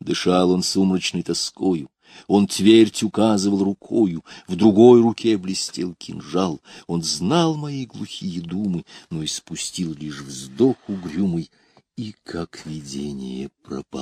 Дышал он сумрачной тоскою, он твердь указывал рукою, в другой руке блестел кинжал. Он знал мои глухие думы, но испустил лишь вздох угрюмый и, как видение, пропал.